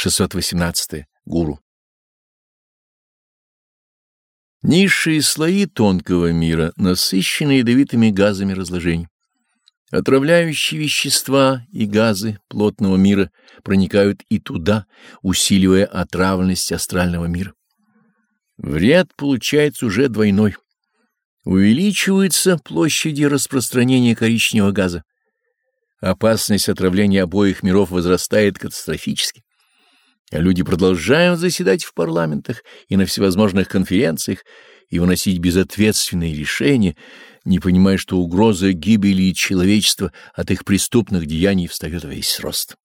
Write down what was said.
618. Гуру. Низшие слои тонкого мира насыщены ядовитыми газами разложений. Отравляющие вещества и газы плотного мира проникают и туда, усиливая отравленность астрального мира. Вред получается уже двойной. Увеличиваются площади распространения коричневого газа. Опасность отравления обоих миров возрастает катастрофически. Люди продолжают заседать в парламентах и на всевозможных конференциях и выносить безответственные решения, не понимая, что угроза гибели человечества от их преступных деяний встает весь рост.